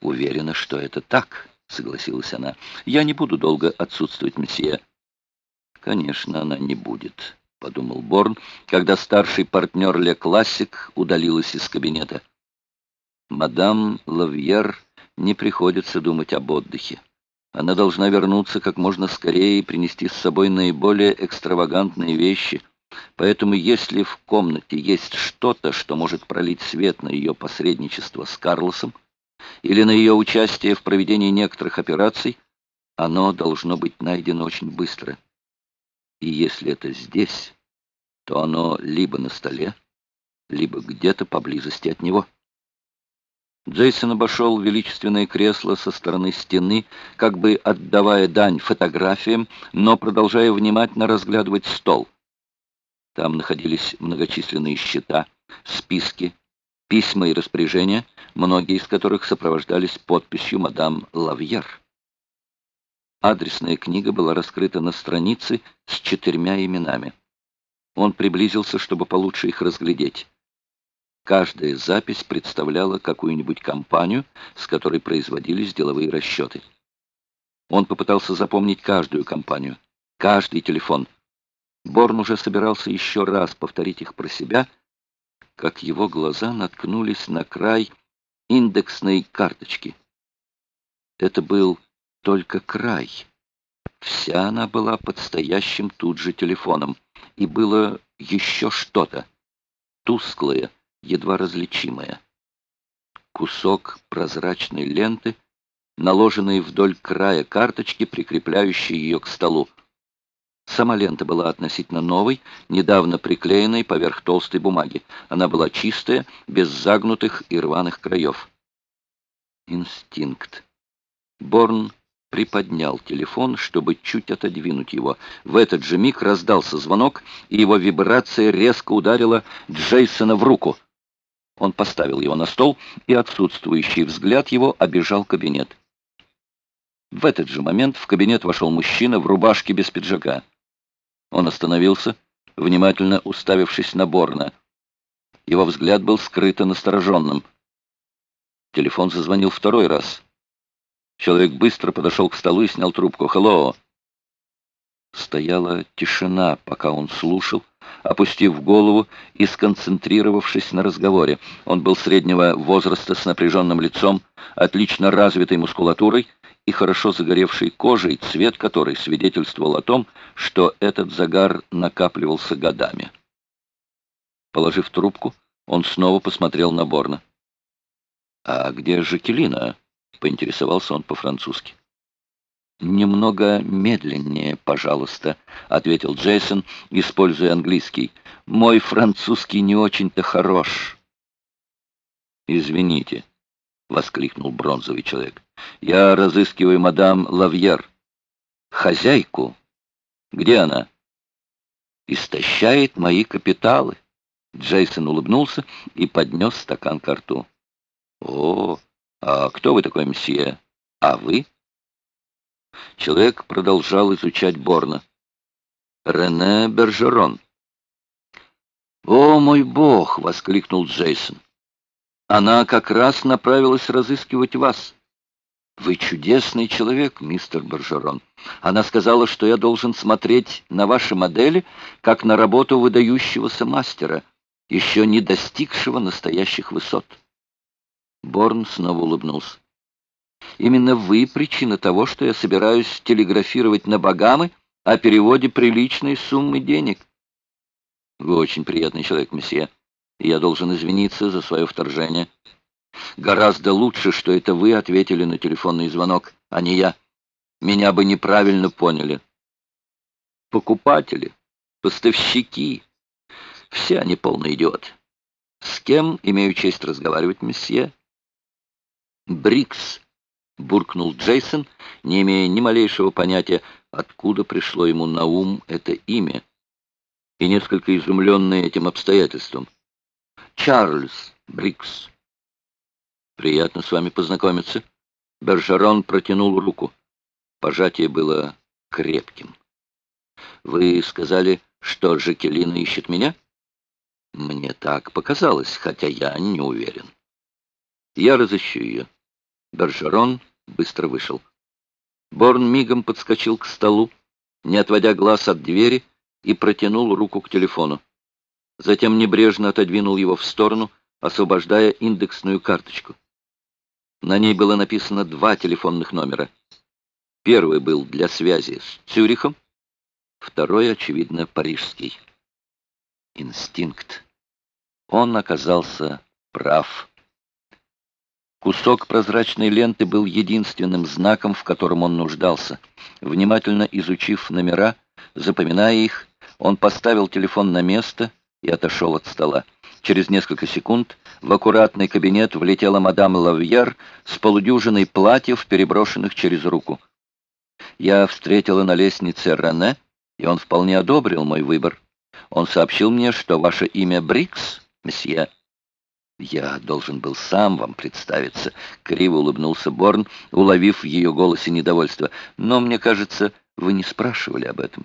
уверена, что это так, согласилась она. Я не буду долго отсутствовать, месье. Конечно, она не будет, подумал Борн, когда старший партнер Ле Классик удалилась из кабинета. Мадам Лавьер не приходится думать об отдыхе. Она должна вернуться как можно скорее и принести с собой наиболее экстравагантные вещи. Поэтому если в комнате есть что-то, что может пролить свет на ее посредничество с Карлосом или на ее участие в проведении некоторых операций, оно должно быть найдено очень быстро. И если это здесь, то оно либо на столе, либо где-то поблизости от него. Джейсон обошел величественное кресло со стороны стены, как бы отдавая дань фотографиям, но продолжая внимательно разглядывать стол. Там находились многочисленные счета, списки, письма и распоряжения, многие из которых сопровождались подписью мадам Лавьер. Адресная книга была раскрыта на странице с четырьмя именами. Он приблизился, чтобы получше их разглядеть. Каждая запись представляла какую-нибудь компанию, с которой производились деловые расчеты. Он попытался запомнить каждую компанию, каждый телефон. Борн уже собирался еще раз повторить их про себя, как его глаза наткнулись на край индексной карточки. Это был только край. Вся она была под стоящим тут же телефоном, и было еще что-то, тусклое, едва различимая. Кусок прозрачной ленты, наложенный вдоль края карточки, прикрепляющей ее к столу. Сама лента была относительно новой, недавно приклеенной поверх толстой бумаги. Она была чистая, без загнутых и рваных краев. Инстинкт. Борн приподнял телефон, чтобы чуть отодвинуть его. В этот же миг раздался звонок, и его вибрация резко ударила Джейсона в руку. Он поставил его на стол, и отсутствующий взгляд его обежал кабинет. В этот же момент в кабинет вошел мужчина в рубашке без пиджака. Он остановился, внимательно уставившись на Борна. Его взгляд был скрыто настороженным. Телефон зазвонил второй раз. Человек быстро подошел к столу и снял трубку. «Хелло!» Стояла тишина, пока он слушал, опустив голову и сконцентрировавшись на разговоре. Он был среднего возраста с напряженным лицом, отлично развитой мускулатурой и хорошо загоревшей кожей, цвет которой свидетельствовал о том, что этот загар накапливался годами. Положив трубку, он снова посмотрел на Борна. «А где Жакелина?» — поинтересовался он по-французски. «Немного медленнее, пожалуйста», — ответил Джейсон, используя английский. «Мой французский не очень-то хорош». «Извините», — воскликнул бронзовый человек. «Я разыскиваю мадам Лавьер. Хозяйку. Где она?» «Истощает мои капиталы». Джейсон улыбнулся и поднес стакан к рту. «О, а кто вы такой, мсье? А вы?» Человек продолжал изучать Борна. «Рене Бержерон». «О, мой бог!» — воскликнул Джейсон. «Она как раз направилась разыскивать вас. Вы чудесный человек, мистер Бержерон. Она сказала, что я должен смотреть на ваши модели, как на работу выдающегося мастера, еще не достигшего настоящих высот». Борн снова улыбнулся. Именно вы причина того, что я собираюсь телеграфировать на Багамы о переводе приличной суммы денег. Вы очень приятный человек, месье, и я должен извиниться за свое вторжение. Гораздо лучше, что это вы ответили на телефонный звонок, а не я. Меня бы неправильно поняли. Покупатели, поставщики, все они полный идиот. С кем имею честь разговаривать, месье? Брикс — буркнул Джейсон, не имея ни малейшего понятия, откуда пришло ему на ум это имя, и несколько изумленный этим обстоятельством. «Чарльз Брикс». «Приятно с вами познакомиться». Бержерон протянул руку. Пожатие было крепким. «Вы сказали, что Жакелина ищет меня?» «Мне так показалось, хотя я не уверен». «Я разыщу ее». Бержерон быстро вышел. Борн мигом подскочил к столу, не отводя глаз от двери, и протянул руку к телефону. Затем небрежно отодвинул его в сторону, освобождая индексную карточку. На ней было написано два телефонных номера. Первый был для связи с Цюрихом, второй, очевидно, парижский. Инстинкт. Он оказался прав. Кусок прозрачной ленты был единственным знаком, в котором он нуждался. Внимательно изучив номера, запоминая их, он поставил телефон на место и отошел от стола. Через несколько секунд в аккуратный кабинет влетела мадам Лавьер с полудюжиной платьев, переброшенных через руку. Я встретила на лестнице Рене, и он вполне одобрил мой выбор. Он сообщил мне, что ваше имя Брикс, месье. Я должен был сам вам представиться, криво улыбнулся Борн, уловив в ее голосе недовольство. Но мне кажется, вы не спрашивали об этом.